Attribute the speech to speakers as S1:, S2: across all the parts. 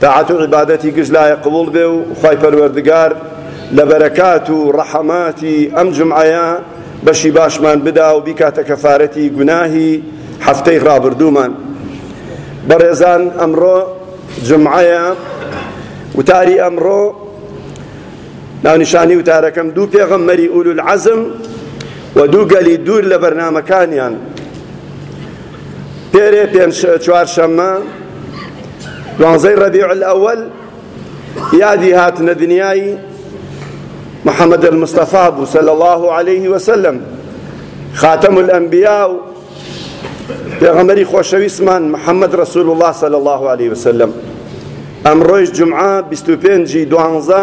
S1: تاعەت و عیبادەتی گشت لایە قبوڵ بێ و خوای پەروەردگار لە بەرەکات و ڕەحەماتی ئەم جومعەیە بەشی باشمان بدا و بیکاتە کەفارەتی گوناهی هەفتەی ڕابردوومان بەڕێزان ئەمڕۆ جمعەیە وتاری ئەمڕۆ ناونیشانی وتارەکەم دوو پێغەممەری ئولول عەزم و دوو گەلی دوور لە بەرنمەکانیان پێرێ پێنج چوارشەممە دوانزەی ڕەبیع الأول یادی هاتنە دنیای محمد المصطفى بو صلى الله عليه وسلم خاتم الأنبياء و پێغەمەری خۆشەویستمان محمد رسول الله صلى الله عليه وسلم ئەمڕۆیش جمعە 25 دوانزە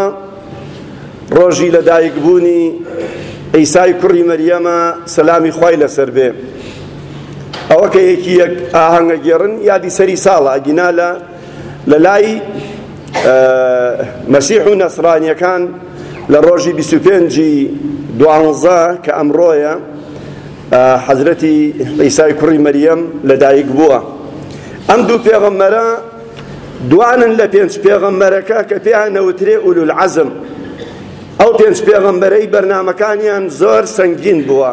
S1: ڕۆژی لەدایکبوونی عیسای کوڕی مەریەمە سەلامی خوای لەسەر بێ ئەوە کە یەکی یەک ئاهەنگە گێڕن یادی سەری ساڵە ئەگینا لە لەلای مەسیح و نەسرانیەکان لە ڕۆژی 25 دوانزە کە ئەمڕۆیە حەزرەتی عیسای کوڕی مەریەم لەدایک بووە ئەم دوو پێغەمەرە دوانن لە پێنج پێغەمبەرەکە کە پێیان نەوترێ ئولولعەزم ئەو پێنج پێغەمبەرەی بەرنامەکانیان زۆر سەنگین بووە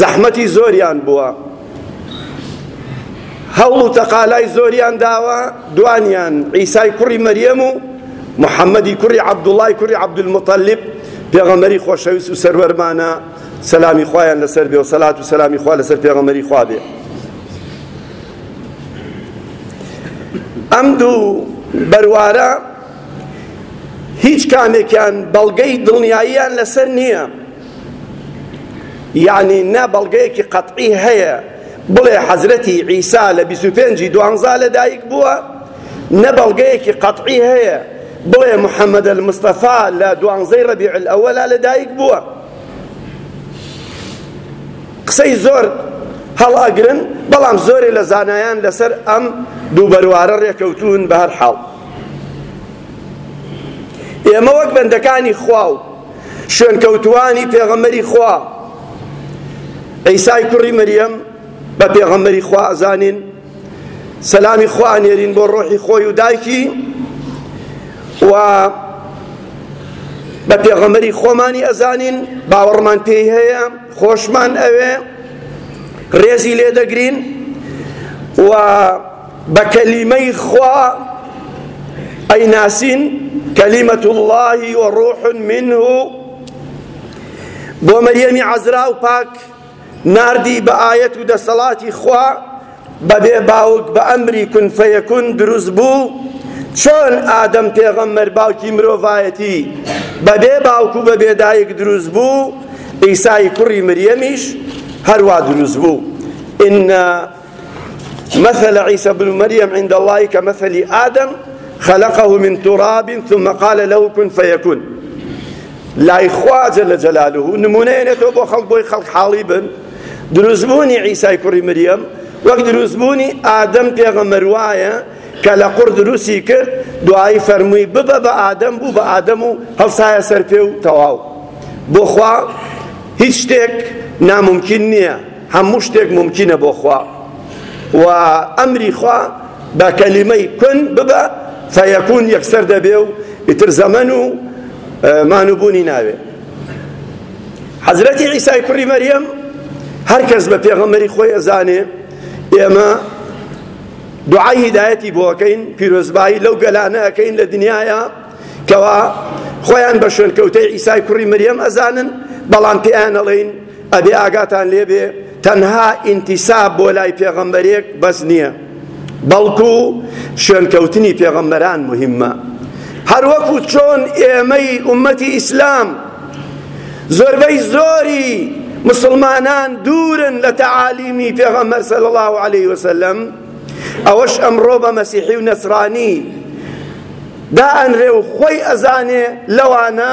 S1: زەحمەتی زۆریان بووە هەوڵ و تەقالای زۆریان داوە دوانیان عیسای کوڕی مەریەم و محەممەدی کوڕی عەبدوڵای کوڕی عەبدولمطەلب پێغەمەری خۆشەویست و سەروەرمانە سەلامی خوایان لەسەر بێ و سەلات و سەلامی خوا لەسەر پێغەمەری خوا بێ ئەم دوو بەروارە هیچ کامێکیان بەڵگەی دڵنیاییان لەسەر نییە یعنی نا بەڵگەیەکی قەتعی هەیە بڵێ حەزرەتی عیسا لە 25 دوانزا لەدایک بووە نە بەڵگەیەکی قەتعی هەیە بڵێ محەممەد المستەفا لە دوانزەی ڕەبیع الأولا لەدایک بووە قسەی زۆر هەڵ ئەگرن بەڵام زۆرێ لە زانایان لەسەر ئەم دوو بەروارە ڕێکەوتوون بە هەر حاڵ ئێمە وەک بەندەکانی خوا و شوێنکەوتوانی پێغەمەری خوا عیسای کوڕی مریەم بە پێغەمەری خوا ئەزانین سەلامی خوا ئەنێرین بۆ ڕۆحی خۆی و دایکی و بە پێغەمەری خۆمانی ئەزانین باوەڕمان پێی هەیە خۆشمان ئەوێ ڕێزی لێ دەگرین و بە کەلیمەی خوا ئەیناسین کەلیمەت اللهی و ڕوح منه بۆ مەریەمی عەزرا و پاک ناردی بە ئاەت و دەسەڵاتی خوا بەبێ باوک بە ئەمری کون فەیەکون دروست بوو چۆن ئادەم پێغەمبەر باوکی مرۆڤایەتی بەبێ باوک و بەبێ دایک دروست بوو عیسای کوڕی مریەمیش هەروا دروست بوو إن مثل عيسى بن مريم عند الله كمثل آدم خلقه من تراب ثم قال له كن فيكون لای خواجە لە جەلالوه نمونەیەنێتەوە بۆ خەڵک بۆی خەڵک حاڵی بن دروستبوونی عیسای کوڕی مریەم وەک دروستبوونی ئادەم پێغەمبەر وایە کە لە قوڕ دروستی کرد دوایی فەرمووی ببە بە ئادەم بوو بە ئادەم و هەڵسایە سەر پێ و تەواو بۆخوا هیچ شتێک ناممکن نییە هەموو شتێک ممکنە بۆخوا و ئەمری خوا بە کەلیمەی کون ببە فەیەکون یەکسەر دەبێ و ئیتر زەمەن و مانوبوونی ناوێ حەزرەتی عیسای کوڕی مەریەم هەر کەس بە پێغەمبەری خۆی ئەزانێ ئێمە دوعای هیدایەتی بۆ ئەکەین پیرۆزبایی لەو گەلانە ئەکەین لە دنیاە کەوا خۆیان بە شوێنکەوتەی ئیسای کوڕی مریەم ئەزانن بەڵام پێیان ئەڵێین ئەبێ ئاگاتان لێبێ تەنها ئینتیساب بۆ لای پێغەمبەرێک بەس نییە بەڵکو شوێنکەوتنی پێغەمبەران مهمە هەروەکو چۆن ئێمەی ئومەتی ئیسلام زۆربەی زۆری مسلمانان دوورن لە تەعالیمی پێغەمبەر صلی الله علیه وسلم ئەوەش ئەمڕۆ بە مەسیحی و نەسرانی دا ئەنرێ و خۆی ئەزانێ لەوانە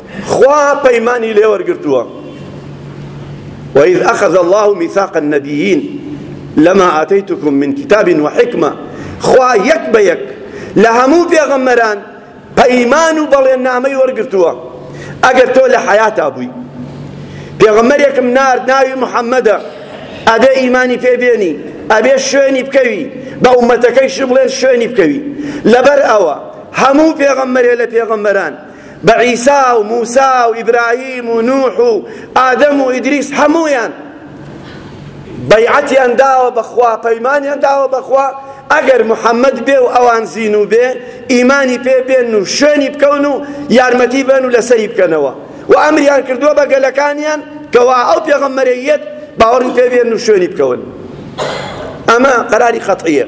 S1: خوا پەیمانی لێ وەرگرتووە وإذ أخذ الله ميثاق النبيين لما آتيتكم من كتاب وحكمة خوا یەک بە یەک لە هەموو پێغەمبەران پەیمان و بەڵێننامەی وەرگرتووە ئەگەر تۆ لە حەیاتا بووی پێغەمبەرێکم نارد ناوی محەممەدە ئەبێ ئیمانی پێ بێنی ئەبێ شوێنی بکەوی بە ئومەتەکەیش بڵێن شوێنی بکەوی لەبەر ئەوە هەموو پێغەمبەرێ لە پێغەمبەران بە عیسا و موسا و ئیبراهیم و نوح و ئادەم و ئیدریس هەموویان بەیعەتیان داوە بەخوا پەیمانیان داوە بەخوا ئەگەر محەممەد بێ و ئەوان زین و بێ ئیمانی پێ بێن و شوێنی بکەون و یارمەتی بن و لەسەری بکەنەوە و ئەمریان کردووە بە گەلەکانیان کەوا ئەو پێغەمبەرەی یەت باوەڕی پێ بێن و شوێنی بکەون ئەمە قەراری قەتعیە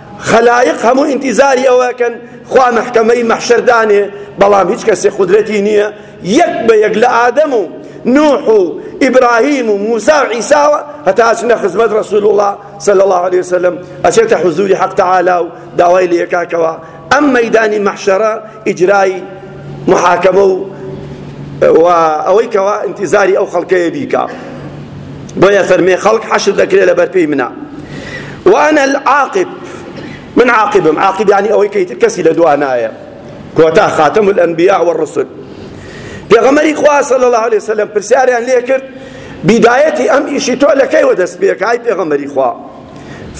S1: خەلایق هەموو ئینتیزاری ئەوەکەن خوا مەحکەمەی مەحشەر دانێ بەڵام هیچ کەسێ قودرەتی نییە یەک بە یەک لە ئادەم و نوح و ئیبراهیم و موسا و عیساوە هەتا ئەچنە خزمەت رسول الله صلی الله عليه وسلم ئەچێتە حضوری حق تعالی و داوای لێکاکەوە ئەم مەیدانی مەحشەرە ئیجرای محاکەمە و و ئەوەی کەوا ئینتیزاری ئەو خەڵکەیە بیکا بۆیە فەرمێ خەڵک حەشر دەکرێ لەبەر پێی منە وانە العاقب من عاقبم عاقب یعنی ئەوەی کە ئیتر کەسی لە دوا نایە کۆتا خاتم الانبیاء والرسل پێغەمەری خوا صلی الله علیه وسلم پرسیاریان لێ کرد بیدایەتی ئەم ئیشی تۆ لە کەیوە دەست پێکای پێغەمەری خوا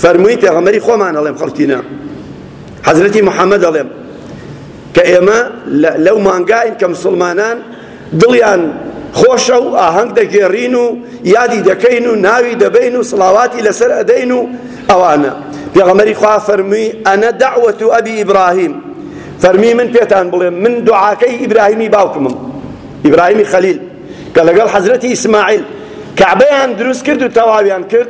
S1: فەرمووی پێغەمەری خۆمان ئەڵێم خەڵکینە حەزرەتی محەمەد دەڵێم کە ئێمە لەو مانگاین کە مسلمانان دڵیان خۆشە و ئاهەنگ دەگێڕین و یادی دەکەین و ناوی دەبین و سڵاواتی لەسەر ئەدەین و ئەوانە پێغەمەری خوا فەرمووی ئەنە دەعوەت و ئەبی ئیبراهیم فەرمی من پێتان بڵێم من دوعاکەی ئیبراهیمی باوکمم ئیبراهیمی خەلیل کە لەگەڵ حەزرەتی ئیسماعیل کەعبەیان دروست کرد و تەواویان کرد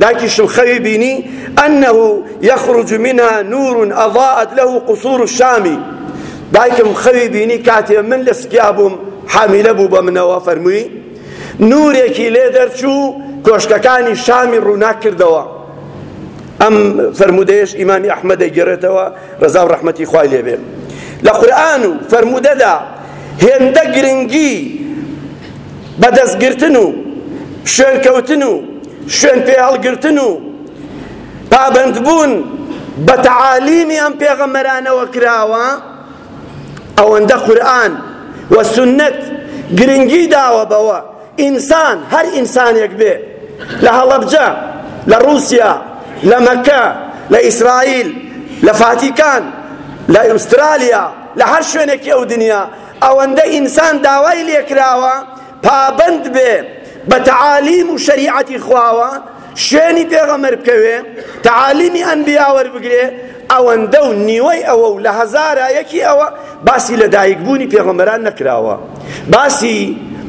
S1: دایکیشم خەوی بینی انه یخرج منها نور اضاءت له قصور الشام دایکم خەوی بینی کاتێ من لە سکیا بووم حامیلە بوو بە منەوە فەرمووی نورێکی لێ دەرچوو کۆشکەکانی شامی ڕووناک کردەوە ئەم فرموودەیەش ئیمامی ئەحمەد دەگەڕێتەوە ڕزا و ڕەحمەتی خوای لێبێ لە قورآن و فرموودەدا هێندە گرنگی بەدەستگرتن و شوێنکەوتن و شوێنپێهەڵگرتن و پابەندبوون بە تەعالیمی ئەم پێغەمبەرانەوە کراوە ئەوەندە قورئان و سنت گرنگی داوە بەوە ئینسان هەر ئینسانێک بێ لە هەڵەبجە لە ڕوسیا لە مەکە لە ئیسرائیل لە فاتیکان لە ئوسترالیا لە هەر شوێنێکی ئەو دنیا ئەوەندە ئینسان داوای لێکراوە پابەند بێ بە تەعالیم و شەریعەتی خواوە شوێنی پێغەمەر بکەوێ تەعالیمی ئەنبیا وەربگرێ ئەوەندە و نیوەی ئەوە و لە هەزارە یەکی ئەوە باسی لە دایکبوونی پێغەمبەران نەکراوە باسی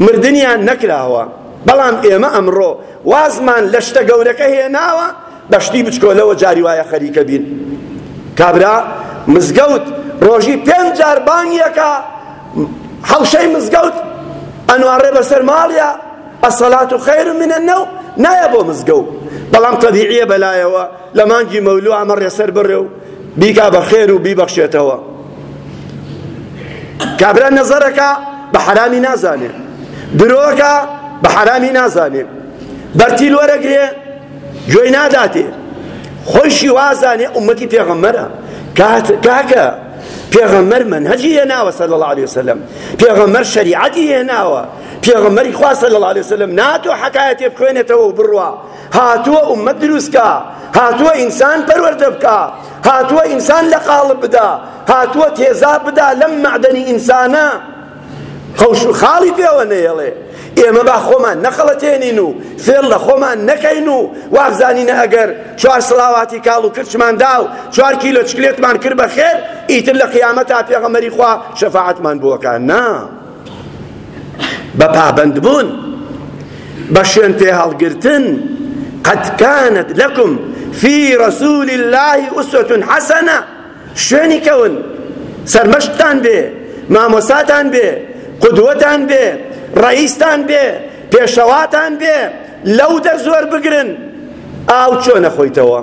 S1: مردنیان نەکراوە بەڵام ئێمە ئەمڕۆ وازمان لە شتە گەورەکە هێناوە بەشتی بچکۆلەوە جاری وایە خەریکە بین کابرا مزگەوت ڕۆژی پێنج جار بانگیەکە حەوشەی مزگەوت ئەنواڕێ بەسەر ماڵە ئەسەلات و خەیر منە نەو نایە بۆ مزگەوت بەڵام تەبیعیە بەلایەوە لە مانگی مەولو ئەمە ڕێسەر بڕێ و بیکا بە خێر و بیبەخشێتەوە کابرا نەزەرەکە بە حرامی نازانێ درۆکە بە حرامی نازانێ بەرتیل وەرەگرێ گوێی ناداتێ خۆیشی وازانێ ئومەتی پێغەمبەرە کاکە پێغەمبەر منهجی هێناوە صلی الله عليه وسلم پێغەمبەر شریعەتی هێناوە پێغەمبەری خوا صلی الله عليه وسلم ناتۆ حکایەتێ بخوێنێتەوە و بڕوا هاتووە ئومەت دروستکە هاتووە ئینسان پەروەردە بکە هاتووە ئینسان لە قاڵب بدا هاتووە تێزا بدا لەم معدەنی ئینسانە هەوش و خاڵی پێوە نەیەڵێ ئێمە با خۆمان نەخەڵەتێنین و فێڵ لە خۆمان نەکەین و وابزانینە ئەگەر چوار سڵاواتی کاڵ و کرچمان دا و چوار کیلۆ چکلێتمان کرد بە خێر ئیتر لە قیامەتا پێغەمەری خوا شەفاعەتمان بووەکە نا بە پابەند بوون بە شوێن پێ هەڵگرتن قد كانت لكم في رسول الله أسوة حسنة شوێنی کەون سەرمەشقتان بێ مامۆساتان بێ قدوەتان بێ ڕەئیستان بێ پێشەواتان بێ لەو دەرز وەربگرن ئاو چۆن نەخۆیتەوە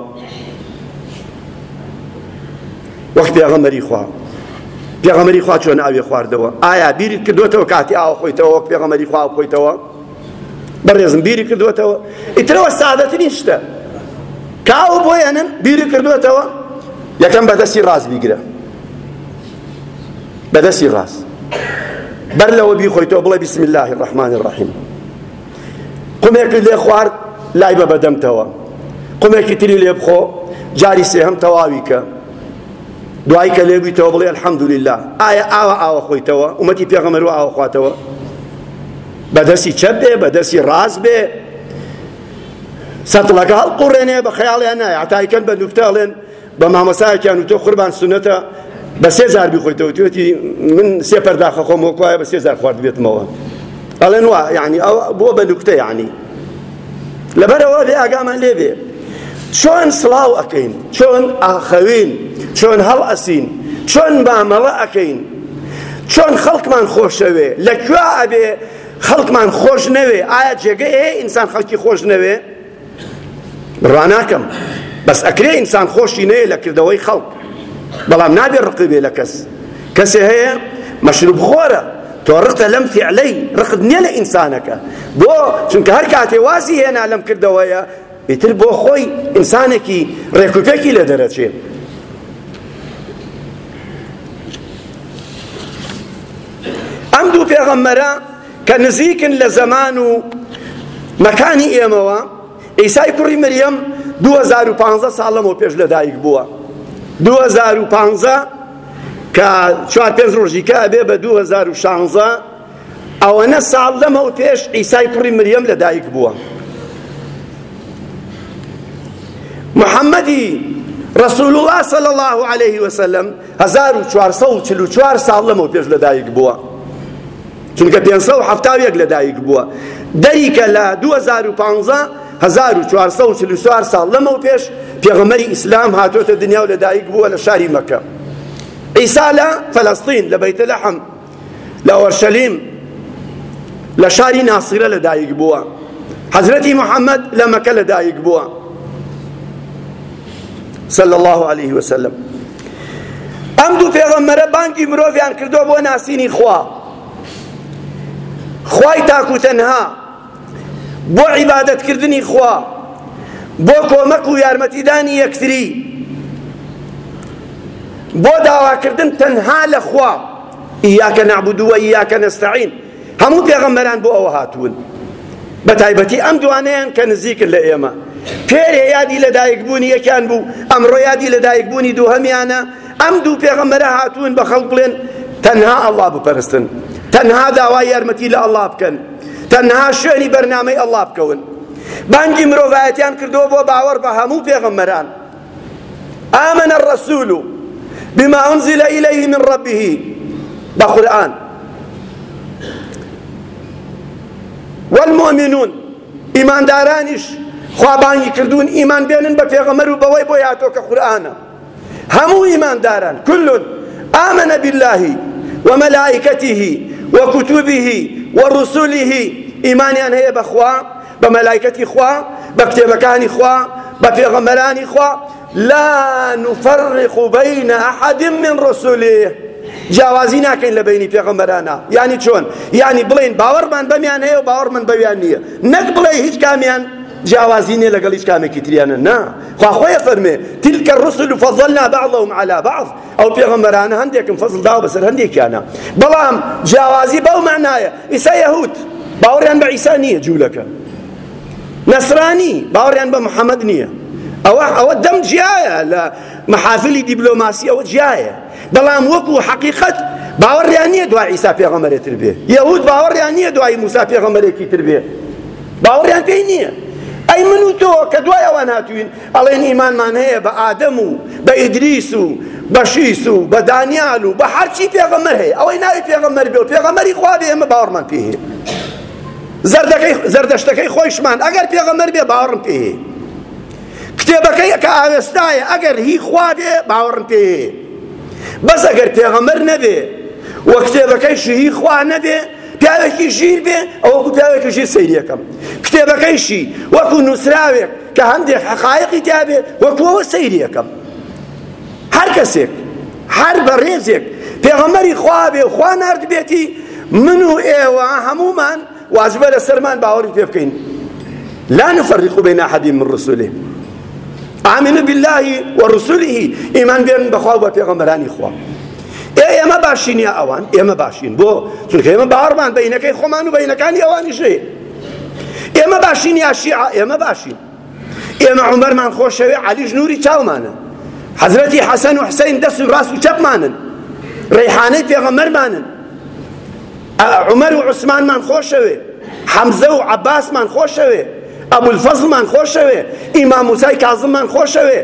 S1: وەخت پێغەمبەری خوا پێغەمەری خوا چۆن ئاوێ خواردەوە ئایا بیرت کردوێتەوە کاتی ئاو خۆیتەوە وەک پێغەمەری خوا خۆیتەوە بەڕێزم بیری کردوێتەوە ئیترەوە سادەترین شتە کە ئەو بۆیەنن بیری کردوێتەوە یەکەم بەدەستی ڕاست بیگرە بەدەستی ڕاست بەر لەوە بیخۆیتەوە بڵێ بسم الله الرحمن الرحیم قومێکی لێ خوارد لای بە بەدەمتەوە قومێکی تری لێ بخۆ جاری سێهەم تەواوی کە دوای کە لێ بیتەوە بڵێ الحمدلله ئایا ئاوە ئاوە خۆیتەوە ومەتی پێغەمەرو ئاوە خواتەوە بە دەستی چەپ بێ بە دەستی ڕاست بێ سەتڵەکە هەڵقوڕێنێ بە خەیاڵیان نایە عتایکەن بە نوکتە ئەڵێن بە مامۆسایەکیان و تۆ قوربان سونەتە بە سێ زار بیخۆیتەوە توێتی من سێ پەرداخە خۆم وەکوایە بە سێ زار خوارد بێتمەوە ئەڵێن وا یعنی ئەو بۆ بە نوکتە یعنی لەبەر ئەوە بێ ئاگامان لێ بێ چۆن سڵاو ئەکەین چۆن ئاخەوین چۆن هەڵ ئەسین چۆن مامەڵە ئەکەین چۆن خەڵکمان خۆشەوێ لە کوێ ئەبێ خەڵکمان خۆش نەوێ ئایا جێگە ئێ ئینسان خەڵکی خۆش نەوێ ڕواناکەم بەس ئەکرێ ئینسان خۆشی نەیە لە کردەوەی خەڵک بەڵام نابێ ڕقی بێ لە کەس کەسێ هەیە مەشروب خۆرە تۆ ڕقتە لەم فعلەی ڕقت نییە لە ئینسانەکە بۆ چونکە هەر کاتێ وازی هێنا لەم کردەوەیە ئیتر بۆ خۆی ئینسانێکی ڕێکوپێکی لە دەرەچێ ئەم دوو پێغەمبەرە کە نزیکن لە زەمان و مەکانی ئێمەوە ئیسای کوڕی مریەم 2015 ساڵ لەمەوە پێش لەدایک بووە 2015 کە چوار پێنج ڕۆژی کە ئەبێ بە دوو هەزار و شانزە ئەوەنە ساڵ لەمەو پێش عیسای کوڕی مریەم لە دایک بووە محەممەدی رسول الله صلی الله عليه وسلم 1444 ساڵ لەمە پێش لەدایک بووە چونکە 570 لەدایک بووە دەریکە لە 2015 هەزار و چوار سەد و چل و چوار ساڵ لەمەو پێش پێغەمبەری ئیسلام هاتۆتە دنیا و لە دایک بووە لە شاری مەکە عیسا لە فەلەستین لە بەیتە لەحەم لە ئۆرشەلیم لە شاری ناسیرە لە دایک بووە حەزرەتی محەممەد لە مەکە لە دایک بووە صلى الله عليه وسلم ئەم دوو پێغەمبەرە بانگی مرۆڤیان کردو بۆ ناسینی خوا خوای تاکو تەنها بۆ عیبادەتکردنی خوا بۆ کۆمەک و یارمەتیدانی یەکتری بۆ داواکردن تەنها لە خوا ئیاکە نعبد و ئیاکە نستعین هەموو پێغەمبەران بۆ ئەوە هاتوون بە تایبەتی ئەم دوانەیان کە نزیکن لە ئێمە پێرێ یادی لەدایکبوونی یەکیان بوو ئەمڕۆ یادی لەدایکبوونی دووهەمیانە ئەم دوو پێغەمبەرە هاتوون بە خەڵک بڵێن تەنها ئەڵڵا بپەرستن تەنها داوای یارمەتی لە ئەڵڵا بکەن تەنها شوێنی بەرنامەی ئەڵڵا بکەون بانگی مرۆڤایەتیان کردووە بۆ باوەڕ بە هەموو پێغەمبەران آمن الرسول بما أنزل إليه من ربه بە قورآن والمؤمنون ئیماندارانیش خوابانگی کردوون ئیمان بێنن بە پێغەمەر و بەوەی بۆ یاتۆ کە قورآانە هەموو ئیمانداران کل آمن باللە و ملائکته و کتبه و رسله ئیمانیان هەیە بەخوا بە مەلایکەتی خوا بە کتێبەکانی خوا بە پێغەمبەرانی خوا لا نفرق بین احد من رسله جیاوازی ناکەین لە بینی پێغەمبەرانە یعنی چۆن یعنی بڵین باوەڕمان بەمیان هەیە و باوەڕمان بەویان نییە نەک بڵێ هیچ کامیان جیاوازی نییە لەگەڵ هیچ کامێکی تریانە نا خوا خۆی ئەفەرموێ تلک الرسل فضلنا بعضهم علی بعض ئەو پێغەمبەرانە هەندێکم فەزڵ داوە بەسەر هەندێکیانە بەڵام جیاوازی بەو مەعنایە ئیسا یەهود باوەڕیان بە عیسا نییە جوولەکە نەسرانی باوەڕیان بە محەممەد نییە ئەوە ئەوە دەم جیایە لە محافلی دیبلۆماسی ئەوە جیایە بەڵام وەکو حەقیقەت باوەڕیان نییە دوا عیسا پێغەمبەرێ تر بێ یەهود باوەڕیان نییە دوای موسا پێغەمبەرێکی تر بێ باوەڕیان پێی نییە ئەی من و تۆ کە دوای ئەوان هاتوین ئەڵێن ئیمانمان هەیە بە ئادەم و بە ئیدریس و بە شیس و بە دانیال و بە هەرچی پێغەمبەر هەیە ئەوەی ناوی پێغەمبەر بێ و پێغەمبەری خوا بێ ئێمە باوەڕمان پێ هەیە زەردەکەی زەردەشتەکەی خۆیشمان ئەگەر پێغەمبەر بێ باوەڕم پێ هەیە کتێبەکەی کە ئاوێستایە ئەگەر هی خوا بێ باوەڕم پێ یێ بەس ئەگەر پێغەمبەر نەبێ و کتێبەکەیشی هی خوا نەبێ پیاوێکی ژیر بێ ئەوە کو پیاوێکی ژیر سەیرەکەم کتێبەکەیشی وەکو نووسراوێک کە هەندێک حقایقی تابێ وەکوەوە سەیرەکەم هەر کەسێک هەر بەڕێزێک پێغەمەری خوا بێ خوا نردبێتی من و ئێوە هەمومان واجبە لەسەرمان باوەڕی پێ بکەین لا نفرق بین احد من رسوله آمنوا بالله و رسوله ئیمان بێن بەخوا و بە پێغەمبەرانی خوا ئێ ئێمە باشین یا ئەوان ئێمە باشین بۆ چونکە ئێمە باوەڕمان بەینەکەی خۆمان و بەینەکانی ئەوانیش هەیە ئێمە باشین یا شیعە ئێمە باشین ئێمە عومەرمان خۆشەوێ عەلیش نوری چاومانە حەزرەتی حەسەن و حسین دەست و ڕاست و چەپمانن ڕێحانەی پێغەمەرمانن عومەر و عوسمانمان خۆشەوێ حەمزە و عەباسمان خۆشەوێ ئەبولفەزڵمان خۆشەوێ ئیمام موسای کازممان خۆشەوێ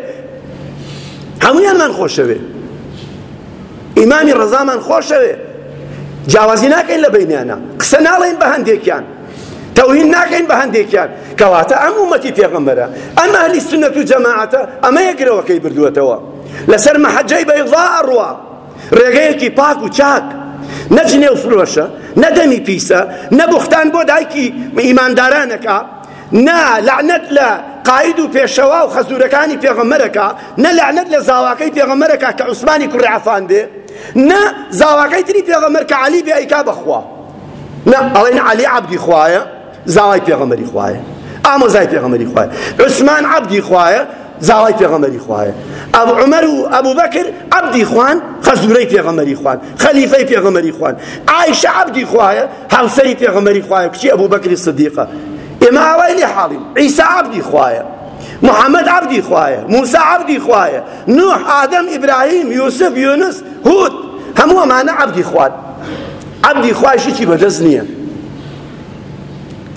S1: هەمویانمان خۆشەوێ ئیمامی ڕەزامان خۆشەوێ جیاوازی ناکەین لە بینیانە قسە ناڵێن بە هەندێکیان تەوهین ناکەین بە هەندێکیان کەواتە ئەم ئومەتی پێغەمبەرە ئەم ئەهلی سونەت و جەماعەتە ئەمەیە گرەوەکەی بردووەتەوە لەسەر مەحەجەی بەیضا ئەڕوا ڕێگەیەکی پاک و چاک نە جنێو فرۆشە نە دەمی پیسە نە بوختان بۆ دایکی ئیماندارانەکە نە لەعنەت لە قاید و پێشەوا و خەزورەکانی پێغەمەرەکە نە لەعنەت لە زاواکەی پێغەمەرەکە کە عوسمانی کوڕی عەفان بێ نە زاواکەی تری پێغەمەر کە عەلی بێ ئەیکا بەخوا نا ئەڵێن عەلی عەبدی خوایە زاوای پێغەمبەری خوایە ئامۆزای پێغەمبەری خوایە عوسمان عەبدی خوایە زاوای پێغەمبەری خوایە ئەو عمر و ئەبوو بەکر عەبدی خوان خەزورەی پێغەمبەری خوان خەلیفەی پێغەمبەری خوان عایشە عەبدی خوایە هاوسەری پێغەمبەری خوایە کچی ئەبوو بەکری صدیقە ئێمە ئاوای لێ حاڵین عیسا عەبدی خوایە محمد عبدی خوایە موسا عبدی خوایە نوح ئادەم ئیبراهیم یوسف یونس هود هەموو ئەمانە عبدی خوات عەبدی خوا شتی بەدەست نییە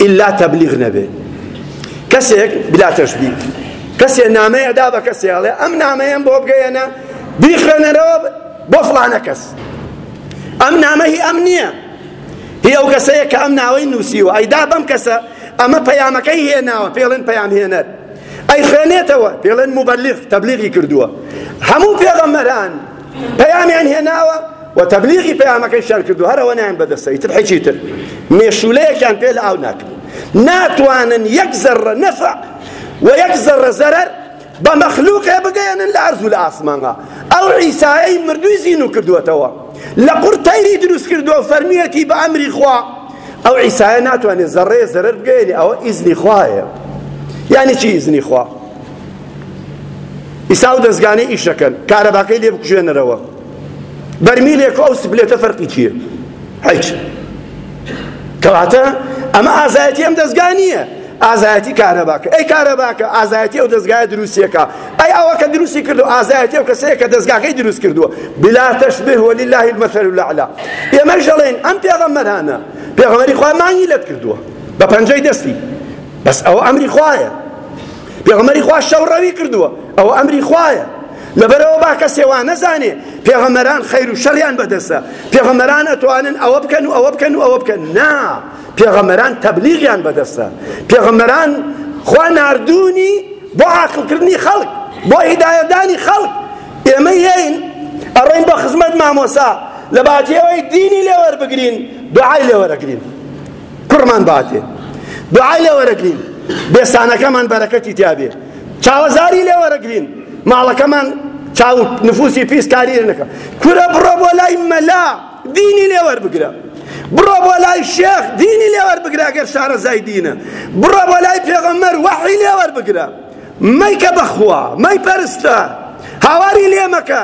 S1: ئیلا تەبلیغ نەبێ کەسێک بلا تەشبیه کەسێ نامەیە دا بە کەسێ ئەڵێ ئەم نامەیەم بۆ بگەیەنە بیخوێنەرەوە بۆ فڵانە کەس ئەم نامە هی ئەم نییە هی ئەو کەسەیە کە ئەم ناوەی نووسیوە ئەیدا بەم کەسە ئەمە پەیامەکەی هێناوە پێڵێن پەیام هێنەر ئەی خوێنێتەوە پێڵێن مبلغ تەبلیغی کردووە هەموو پێغەمبەران پەیامیان هێناوە و تەبلیغی پەیامەکەیشیان کردو هەر ئەوە نایەن بەدەستە ئیتر حیچی تر مێشولەیەکیان پێ لە ئاو ناکرێت ناتوانن یەک زەرە نەفع و یەک زەرە زەرەر بە مەخلوقێ بگەێنن لە ئەرز و لە ئاسمانها ئەو عیسایەی مردووی زینو کردووەتەوە لە قڕ تەیری دروست کردووە فەرمیەتی بە ئەمری خوا ئەو عیسایە ناتوانێت زەڕێ زەرەر بگەێنێ ئەوە ئیزنی خوایە یعنی چی ئیزنی خوا ئیسا ئەو دەزگانەی ئیش دەکەن کارەباکەی لێ بکوژێنەرەوە بەرمیلێک ئەو سپلێتە فەرقی چییە هیچ کەواتە ئەمە ئازایەتی ئەم دەزگا نییە ئازایەتی کارەباکە ئەی کارەباکە ئازایەتی ئەو دەزگایە دروستیەکە ئەی ئەوە کە دروستی کردو ئازایەتی ئەو کەسەیە کە دەزگاکەی دروست کردووە بلا تشبه ولله المثل الاعلى ئێمەش دەڵێن ئەم پێغەمبەرانە پێغەمبەری خوا مانگی لەت کردووە بە پەنجەی دەستی بەس ئەوە ئەمری خوایە پێغەمەری خوا شەو ڕەوی کردووە ئەوە ئەمری خوایە لەبەرەوە با کەسێ وا نەزانێ پێغەمەران خەیر و شەڕیان بەدەستە پێغەمەران ئەتوانن ئەوە بکەن و ئەوە بکەن و ئەوە بکەن نا پێغەمەران تەبلیغیان بەدەستە پێغەمەران خوا ناردوونی بۆ عاقلکردنی خەڵک بۆ هیدایەتدانی خەڵک ئێمە یین ئەڕێن بە خزمەت مامۆسا لە باجێەوەی دینی لێوەربگرین دوعای لێوەرەگرین کوڕمان باتێ دوعای لێ وەرەگرین بێسانەکەمان بەرەکەتی تیابێ چاوەزاری لێ وەرەگرین ماڵەکەمان چاو نفوسی پیس کاری نەکە کورە بڕۆ بۆ لای مەلا دینی لێ وەربگرە بڕۆ بۆ لای شێخ دینی لێ وەربگرە گەر شارەزای دینە بڕۆ بۆ لای پێغەمەر وەحی لێ وەربگرە مەیکە بەخوا مەی پەرستە هاواری لێ مەکە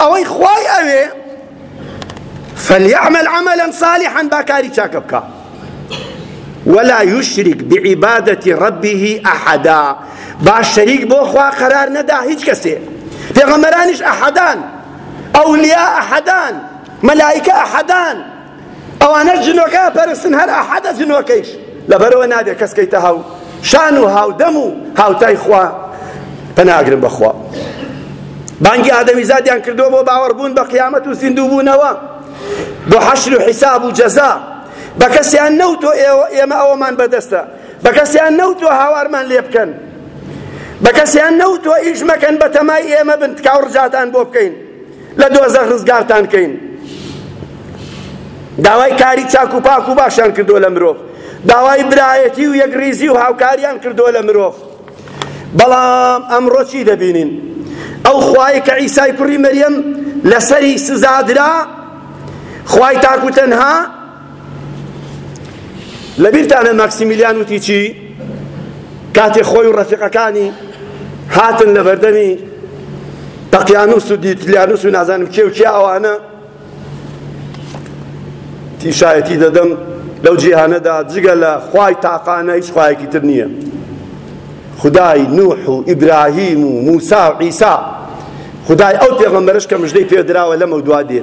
S1: او خواي اوي فليعمل عملا صالحا باكاري چاكبكا ولا يشرك بعبادة ربه أحدا باش شريك بوخوا قرار ندا هيج كسي پیغمبرانش أحدان أولياء أحدان ملائكة أحدان ئەوانەش جنۆکە ئەپەرستن هەر ئەحەدە جنۆکەیش لەبەرەوە نابێ کەس کەیتە هاو شان و هاودەم و هاوتای خوا پەناگرن بەخوا بانگی ئادەمیزادیان کردو بۆ باوەڕبوون بە قیامەت و زیندووبوونەوە بۆ حەشر و حیساب و جەزا بە کەسیان نەوتۆ ئێمە ئەوەمان بەدەستە بە کەسیان نەوتۆ هاوارمان لێ بکەن بە کەسیان نەوتۆ ئیش مەکەن بە تەمای ئێمە بن تکاو ڕجاتان بۆ بکەین لە دۆزەخ ڕزگارتان کەین داوای کاری چاک و پاک و باشیان کردو لە مرۆڤ داوای برایەتی و یەکڕیزی و هاوکاریان کردو لە مرۆڤ بەڵام ئەمڕۆ چی دەبینین ئەو خوای کە عیسای کوڕی مەریەم لەسەری سزادرا خوای تاک و تەنها لەبیرتانە ماکسیمیلیان وتی چی کاتێ خۆی و ڕەفیقەکانی هاتن لە بەردەمی تەقیانوس و دیتلیانوس و نازانم کێ و کێ ئەوانە تیشایەتی دەدەم لەو جیهانەدا جگە لە خوای تاقانە هیچ خوایەکی تر نییە خدای نوح و ئیبراهیم و موسا و عیسا خدای ئەو پێغەمبەرش کە مژدەی پێدراوە لەمە دوا دێ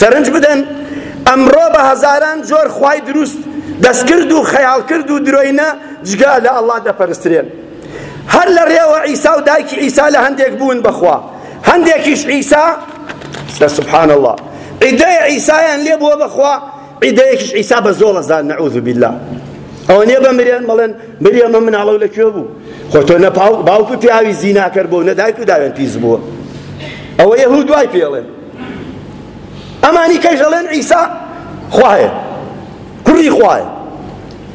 S1: سەرنج بدەن ئەمڕۆ بە هەزاران جۆر خوای دروست دەستکرد و خەیاڵکرد و درۆینە جگە لە ئەڵڵا دەپەرسترێن هەر لە ڕێوە عیسا و دایکی عیسا لە هەندێک بوون بەخوا هەندێکیش عیسا سبحان الله عیدەی عیسایان لێ بووە بەخوا عیدەیەکیش عیسا بە زۆڵە زان نعوذ باللە ئەوە نیە بەمرێن بەڵێن بری ئەمە مناڵە لە کوێ بوو خۆ تۆ نە باوک و پیاوی زیناکەر بوو نە دایک و داوێن پیس بووە ئەوە یەهود دوای پێڵێن ئەمانی کەش دەڵێن عیسا خوایە کوڕی خوایە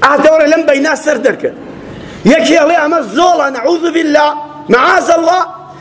S1: ئادەوەرە لەم بەینا سەر دەرکرد یەکێڵێ ئەمە زۆڵە نەعوذ بالله معاذ الله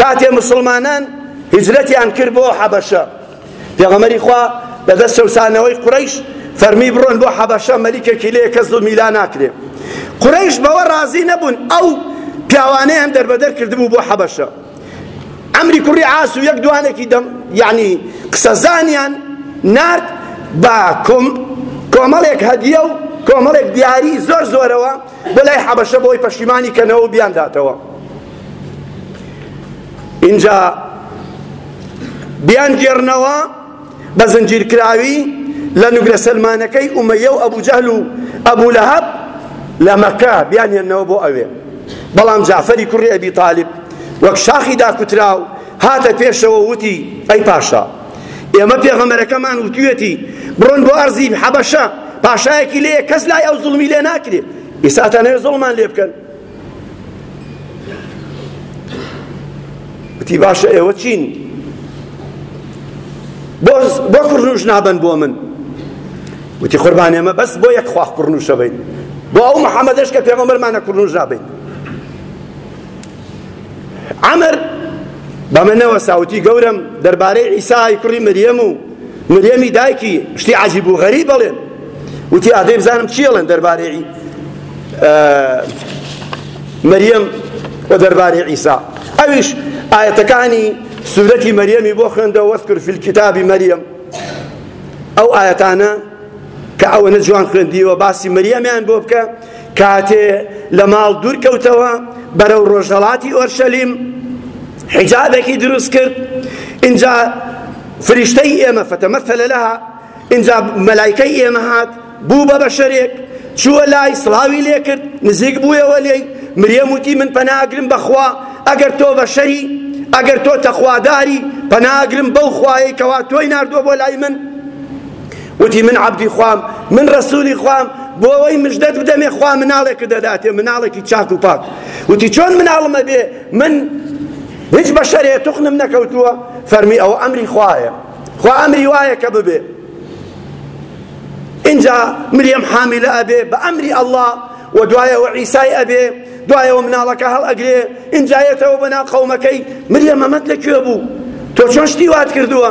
S1: کاتێ مسوڵمانان هیجرەتیان کرد بۆ حەبەشە پێغەمەری خوا لە دەست چەوسانەوەی قورەیش فەرمی بڕۆن بۆ حەبەشە مەلیکێکی لێ کەس و میلا ناکرێ قورەیش بەوە ڕازی نەبوون ئەو پیاوانەیان دەربەدەر کردبوو بۆ حەبەشە ئەمری کوڕی عاس و یەک دوانێکی دەم یعنی قسەزانیان نارد بە کۆم کۆمەڵێک هەدیە و کۆمەڵێک دیاری زۆر زۆرەوە بۆ لای حەبەشە بۆی پەشیمانی کەنەوە و بیانداتەوە اینجا بیان گێڕنەوە بە زنجیرکراوی لە نوگرە سەلمانەکەی ئومەیە و ئەبوو جەهل و ئەبوو لەهەب لە مەکە بیان هێنەوە بۆ ئەوێ بەڵام جعفەری کوڕی ئەبی تاالب وەک شاخی داکوتراو هاتە پێشەوە وتی ئەی پاشا ئێمە پێغەمبەرەکەمان وتویەتی بڕۆن بۆ ئەرزی حەبەشە پاشایەکی لێ کەس لای ئەو زوڵمی لێ ناکرێت ئیسا تەنێ زوڵمان لێ بکەن وتی باشە ئێوە چین بۆ بۆ کوڕنوش نابن بۆ من وتی قوربان ئێمە بەس بۆ یەک خوا کوڕنوشە بین بۆ ئەو محەممەدەش کە پێغەمبەرمانە کوڕنوش نابین عەمر بەمە نەوەسا وتی گەورەم دەربارەی عیسای کوڕی مریەم و مریەمی دایکی شتی عەجیب و غەریب بەڵێن وتی ئادەی بزانم چی ئەڵێن دەربارەی مریەم و دەربارەی عیسا ئەویش ئاەتەکانی سورەتی مریەمی بۆ خوێندەوە وەسکر فی الکتابی مریەم ئەو ئاەتانە کە ئەوەنە جوان خوێندیوە باسی مریەمیان بۆ بکە کاتێ لە ماڵ دوور کەوتەوە بەرەو ڕۆژهەڵاتی ئۆرشەلیم حیجابێکی دروست کرد اینجا فریشتەی ئێمە فەتەمەثەل لەها اینجا مەلایکەی ئێمە هات بوو بە بەشەرێک چووە لای سڵاوی لێ کرد نزیک بوویەوە لێی مرێم وتی من پەناگرم بەخوا ئەگەر تۆ بەشەری ئەگەر تۆ تەخواداری پەناگرم بەو خوایەی کەوا تۆی ناردووە بۆ لای من وتی من عەبدی خوام، من ڕەسوولی خوام، بۆ ئەوەی مژدەت بدەمێ خوا مناڵێکت دەداتێ، مناڵێکی چاک و پاک. وتی چۆن مناڵم ئەبێ من هیچ بەشەرێ توخنم نەکەوتووە؟ فەرمی ئەوە ئەمری خوایە، خوا ئەمری وایە کە ببێ. ئینجا مریەم حامیلە ئەبێ بە ئەمری ئەڵڵا و دوایەوە عیسای ئەبێ دوایەوە مناڵەکە هەڵ ئەگرێ ئینجایەتەوە بەناو قەومەکەی مریە مەمەت لەکوێ بوو تۆ چۆن شتی وات کردووە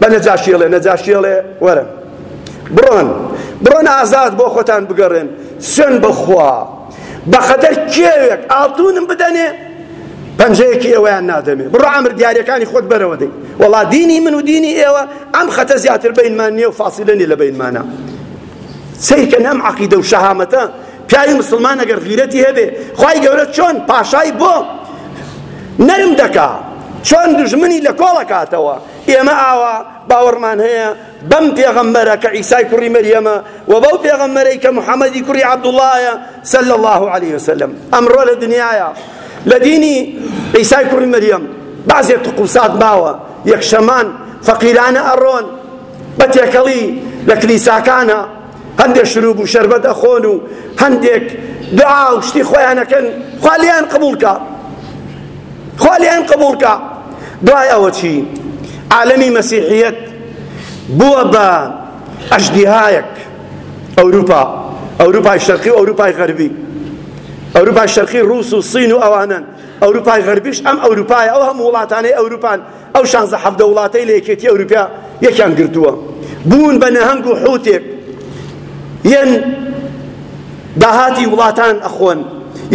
S1: بە نەجاشی ئەڵێ، نەجاشی ئەڵێ، وەرە! بڕۆن، بڕۆن ئازاد بۆ خۆتان بگەڕێن، سوێن بە خوا، بە قەدەر کێوێک ئاڵتوونم بدەنێ، پەنجەیەکی ئێوەیان نادەمێ، بڕۆ عەمر دیارییەکانی خۆت بەرەوە دەی، وەڵا دینی من و دینی ئێوە ئەم خەتە زیاتر بەینمان نییە و فاسیلە نییە لە بەینمانا. سەیرکەن ئەم عەقیدە و شەهامەتە پیاوی مسلمان ئەگەر غیرەتی هەبێ خوای گەورە چۆن پاشای بۆ نەرم دەکا چۆن دژمنی لە کۆڵەکاتەوە ئێمە ئاوا باوەڕمان هەیە بەم پێغەمبەرە کە عیسای کوڕی مەریەمە و بەو پێغەمبەرەی کە محەممەدی کوڕی عەبدوڵڵایە صلی الله علیه وسلم ئەمڕۆ لە دنیایا لە دینی عیسای کوڕی مەریەم بەعزێ تقوسات باوە یەکشەمان فەقیرانە ئەڕۆن بە تێکەڵی لە کلیساکانە هەندێک شروب و شەربەت ئەخۆن و هەندێک دوعا و شتی خۆیانەکەن خوا لێیان قبولکە خوا لێیان قبولکە دوای ئەوە چی عالەمی مەسیحیەت بووە بە ئەشدیهایەک ئەوروپا ئەوروپای شەرقی و ئەوروپای غەربی ئەوروپای شەرقی ڕوس و سین و ئەوانن ئەوروپای غەربیش ئەم ئەوروپای ئەو هەموو وڵاتانەی ئەوروپان ئەو شانزە حەڤدە وڵاتەی لە یەکێتی ئەوروپیا یەکیان گرتووە بوون بە نەهەنگ و حوتێک یەن داهاتی وڵاتان ئەخۆن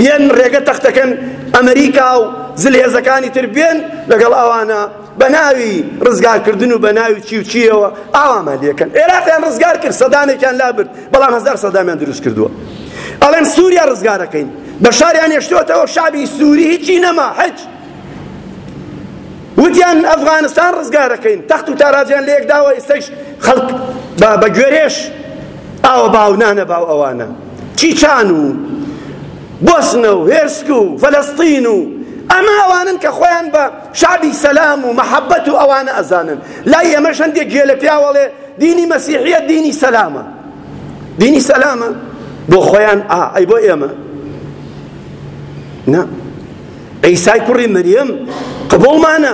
S1: یەن ڕێگە تەختەکەن ئەمریکا و زلهێزەکانی تر بێن لەگەڵ ئەوانە بە ناوی ڕزگارکردن و بە ناوی چی و چیەوە ئاوامان لەکەن عێراقیان ڕزگار کرد سەدانێکیان لابرد بەڵام هزار سەدامیان دروست کردووە ئەڵێن سووریا ڕزگارەکەین بە شاریان هێشتوەتەوە شابی سووری هیچی نەما حج وتیان ئەفغانستان ڕزگارەکەین تەخت و تاراجیان لەیەک داوە ئێستەش خەڵک بە گوێرێش ئاوە باو نانە باو ئەوانە چیچان و بۆسنە و هێرسک و فەلەستین و ئەمە ئەوانن کە خۆیان بە شعبی سەلام و مەحەبەت و ئەوانە ئەزانن لای ئێمە شەندێک گوێ لە پیاوەڵێ دینی مەسیحیە دینی سەلامە دینی سەلامە بۆ خۆیان ئا ئەی بۆ ئێمە نا عیسای کوڕی مەریەم قبوڵمانە،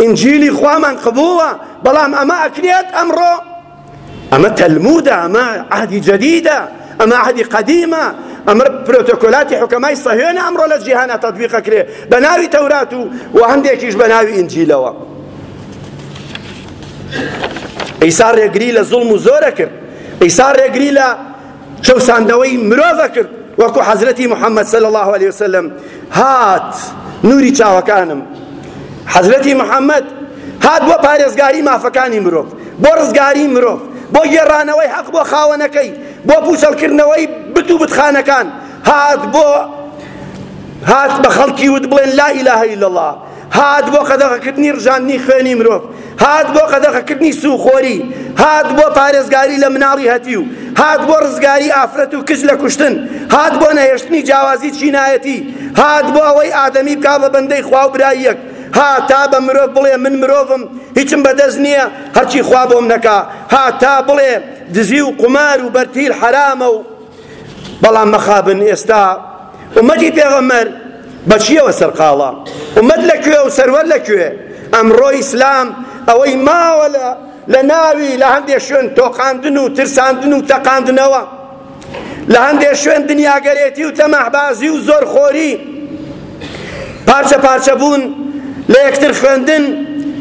S1: ئینجیلی خوامان قبوڵە، بەڵام ئەمە ئەکرێت ئەمڕۆ؟ ئەمە تەلمودە، ئەمە عەهدی جەدیدە، ئەمە عەهدی قەدیمە، ئەمە پرۆتۆکۆلاتی حوکەمای سەهیۆنە ئەمڕۆ لە جیهانا تەتبیق ئەکرێ بە ناوی تەورات و و هەندێکیش بە ناوی ئینجیلەوە. عیسا ڕێگری لە زوڵم و زۆرە کرد، عیسا ڕێگری لە چەوساندەوەی مرۆڤ ئەکرد وەکو حەزرەتی محەممەد صلی الله علیه وسلم هات نوری چاوەکانم حەزرەتی محەممەد هات بۆ پارێزگاری مافەکانی مرۆڤ بۆ ڕزگاری مرۆڤ بۆ گێڕانەوەی حەق بۆ خاوەنەکەی بۆ پوچەڵکردنەوەی بت و بتخانەکان هات بۆ هات بە خەڵکی وت بڵێن لا ئیلاهە ئیلا الله هات بۆ قەدەغەکردنی ڕژاندنی خوێنی مرۆڤ هات بۆ قەدەغەکردنی سوخۆری هات بۆ پارێزگاری لە مناڵی هەتیو هات بۆ ڕزگاری ئافرەت و کچ لە کوشتن هات بۆ نەهێشتنی جیاوازی چینایەتی هات بۆ ئەوەی ئادەمی بکا بە بەندەی خوا و برای یەک هاتا بە مرۆڤ بڵێ من مرۆڤم هیچم بەدەست نییە هەرچی خوا بۆم نەکا هاتا بڵێ دزی و قومار و بەرتیل حەرامە و بەڵام مەخابن ئێستا ئومەتی پێغەمبەر بەچیەوە سەرقاڵە ئومەت لە کوێ و سەروەر لە کوێ ئەمڕۆ ئیسلام ئەوەی ماوە لە لە ناوی لە هەندێ شوێن تۆقاندن و ترساندن و تەقاندنەوە لە هەندێ شوێن دنیاگەرێتی و تەمەحبازی و زۆرخۆری پارچە پارچە بوون لە یەکتر خوێندن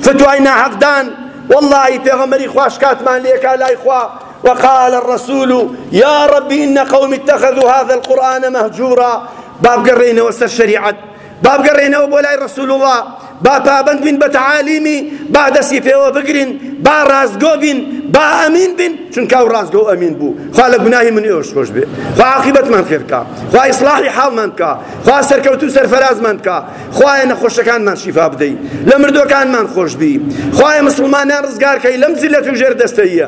S1: فتوای ناحەقدان واللهی پێغەمەری خواشکاتمان لێکا لای خوا وقال الرسول یا رب ان قومی اتخذوا هذا القرآن مهجورا با بگەڕێینەوە سەر شەریعەت با بگەڕێنەوە بۆ لای رسول الله با پابند بین بە تعالیمی با دەستی پێوە بگرین با ڕاستگۆ بین با ئەمین بین چونکە ئەو ڕاستگۆ و ئەمین بوو خوا لە گوناهی من ئێوەش خۆش بێ خوا عاقبەتمان خێر بکە خوا ئیسلاحی حاڵمان بکە خوا سەرکەوتوو سەرفەرازمان بکە خوایە نەخۆشەکانمان شیفا بدەی لە مردوەکانمان خۆش بی خوایە مسلمانان ڕزگارکەی لەم زیلەت و ژێر دەستەییە